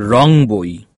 রং বই।